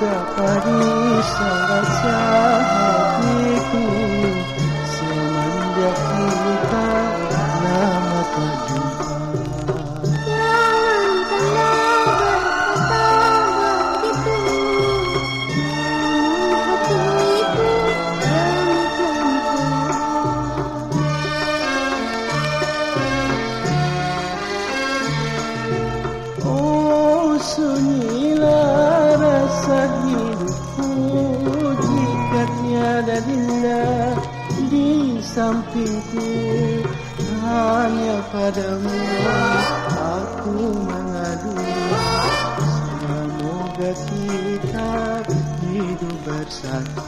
Betapa risau rasa hatiku Semenjak kita lama tak Oh sunyilah di sampingku. Hanya padamu aku mengadu. Semoga kita hidup bersatu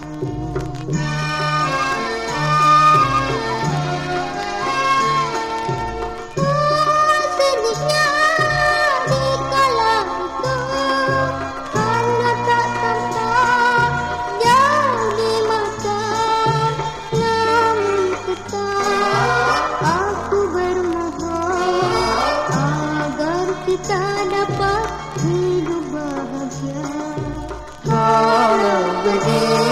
hidup bahagia Kalau begini